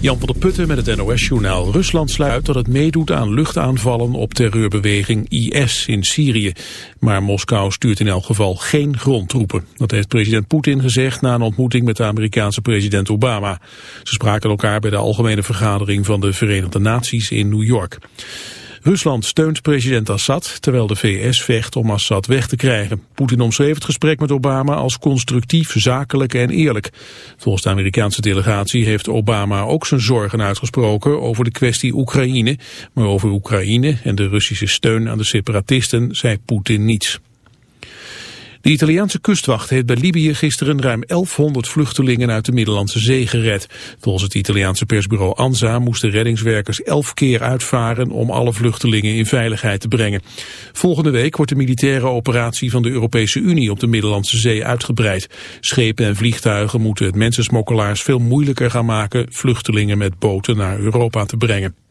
Jan van der Putten met het NOS-journaal. Rusland sluit dat het meedoet aan luchtaanvallen op terreurbeweging IS in Syrië. Maar Moskou stuurt in elk geval geen grondtroepen. Dat heeft president Poetin gezegd na een ontmoeting met de Amerikaanse president Obama. Ze spraken elkaar bij de algemene vergadering van de Verenigde Naties in New York. Rusland steunt president Assad, terwijl de VS vecht om Assad weg te krijgen. Poetin omschreef het gesprek met Obama als constructief, zakelijk en eerlijk. Volgens de Amerikaanse delegatie heeft Obama ook zijn zorgen uitgesproken over de kwestie Oekraïne. Maar over Oekraïne en de Russische steun aan de separatisten zei Poetin niets. De Italiaanse kustwacht heeft bij Libië gisteren ruim 1100 vluchtelingen uit de Middellandse Zee gered. Volgens het Italiaanse persbureau ANSA moesten reddingswerkers elf keer uitvaren om alle vluchtelingen in veiligheid te brengen. Volgende week wordt de militaire operatie van de Europese Unie op de Middellandse Zee uitgebreid. Schepen en vliegtuigen moeten het mensensmokkelaars veel moeilijker gaan maken vluchtelingen met boten naar Europa te brengen.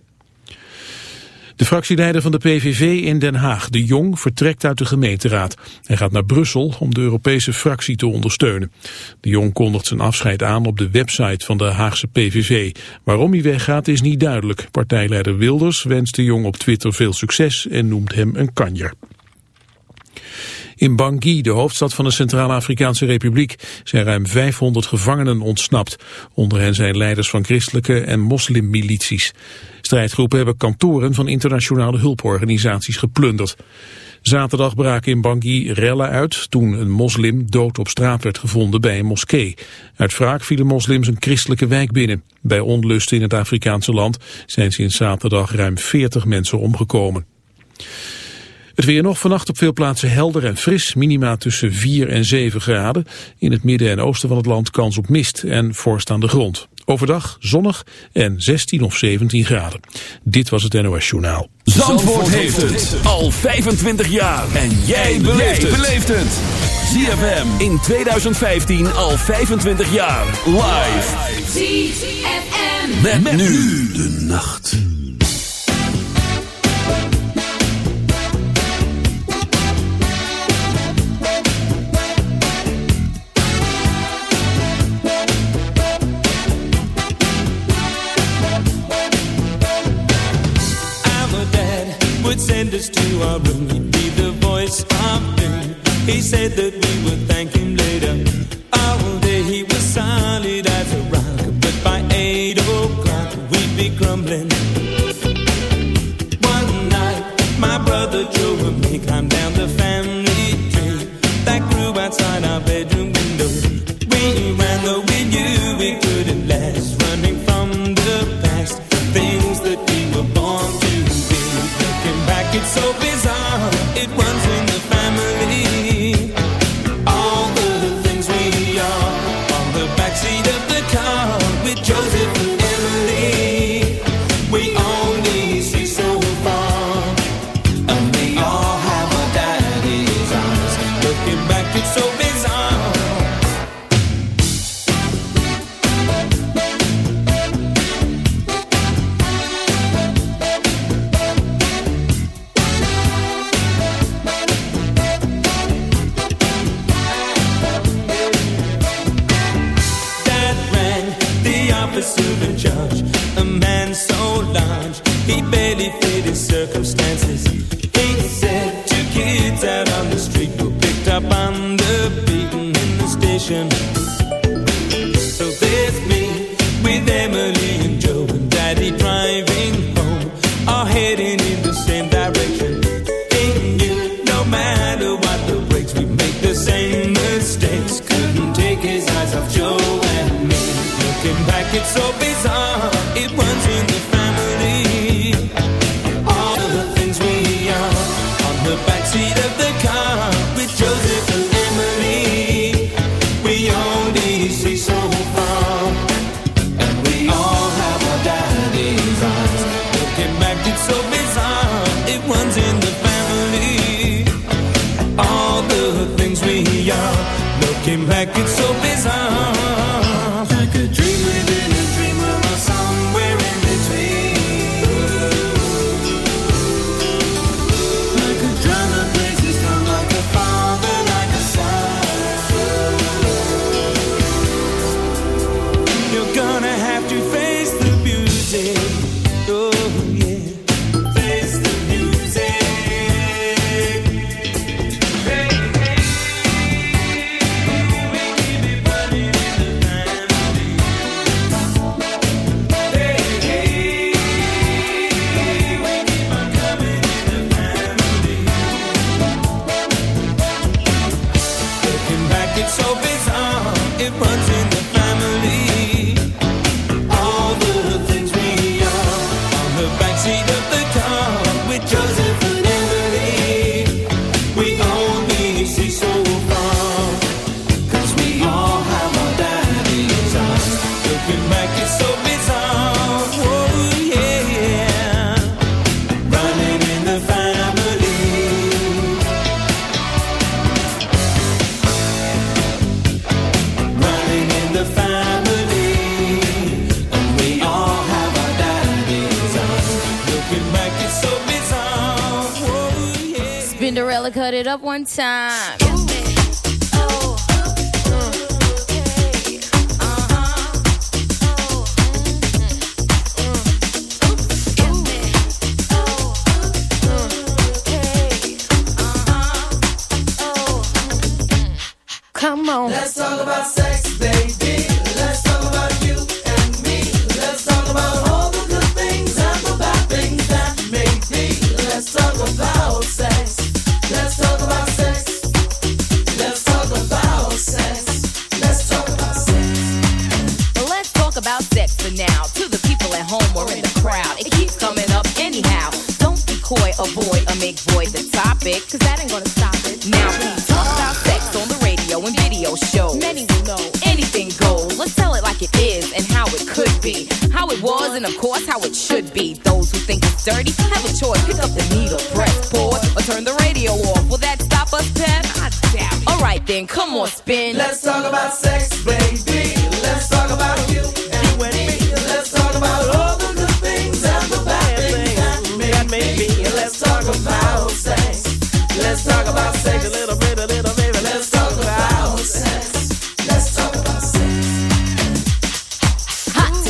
De fractieleider van de PVV in Den Haag, De Jong, vertrekt uit de gemeenteraad. Hij gaat naar Brussel om de Europese fractie te ondersteunen. De Jong kondigt zijn afscheid aan op de website van de Haagse PVV. Waarom hij weggaat is niet duidelijk. Partijleider Wilders wenst De Jong op Twitter veel succes en noemt hem een kanjer. In Bangui, de hoofdstad van de Centraal-Afrikaanse Republiek, zijn ruim 500 gevangenen ontsnapt. Onder hen zijn leiders van christelijke en moslimmilities. Strijdgroepen hebben kantoren van internationale hulporganisaties geplunderd. Zaterdag braken in Bangui rellen uit toen een moslim dood op straat werd gevonden bij een moskee. Uit wraak vielen moslims een christelijke wijk binnen. Bij onlust in het Afrikaanse land zijn sinds zaterdag ruim 40 mensen omgekomen. Het weer nog vannacht op veel plaatsen helder en fris. Minima tussen 4 en 7 graden. In het midden en oosten van het land kans op mist en vorst aan de grond. Overdag zonnig en 16 of 17 graden. Dit was het NOS Journaal. Zandvoort, heeft het al 25 jaar. En jij beleeft het. ZFM in 2015 al 25 jaar. Live. ZFM. met nu de nacht. To our room. He'd be the voice of doom. He said that officer in charge, a man so large he barely fit his circumstances. He said two kids out on the street were picked up on the beaten in the station. Up one time.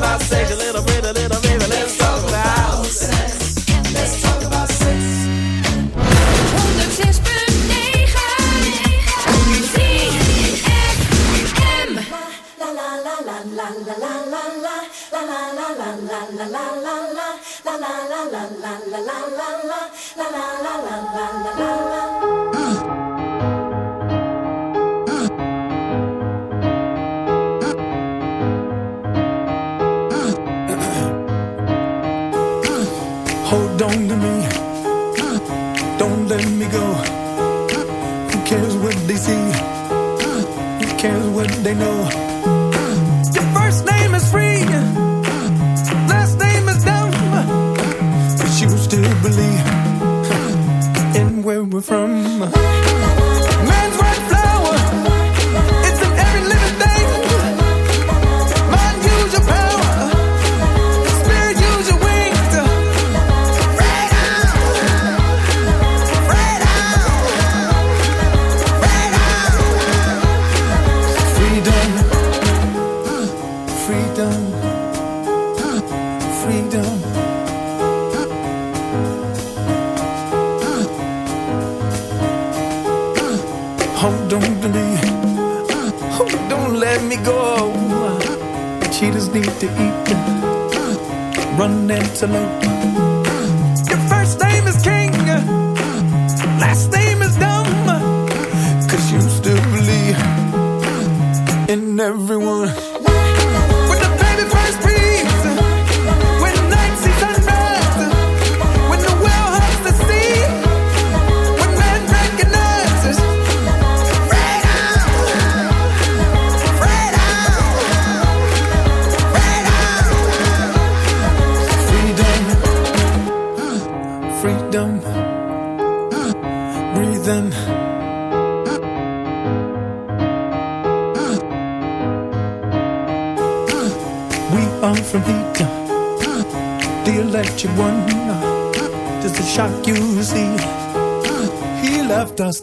About sex a little a little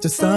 to sun.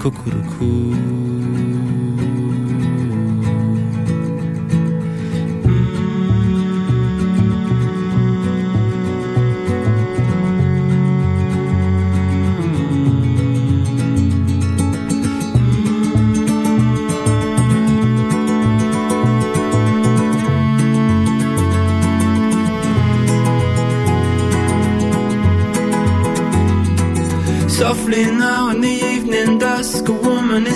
Cuckoo-cuckoo.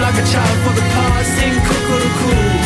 like a child for the past. Sing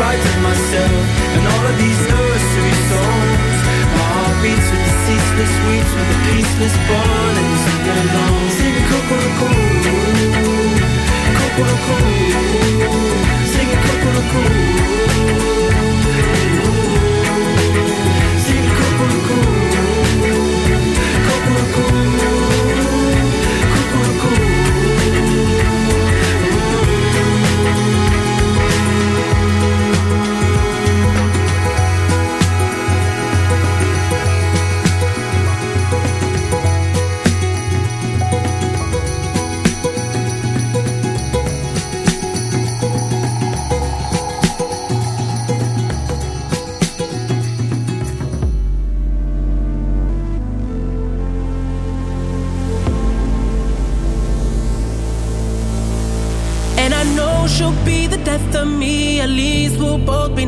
frighten myself And all of these nursery songs. My heart beats with the ceaseless weeds With the peaceless bond And sing along Sing Kokoroko Kokoroko Sing Kokoroko Sing Kokoroko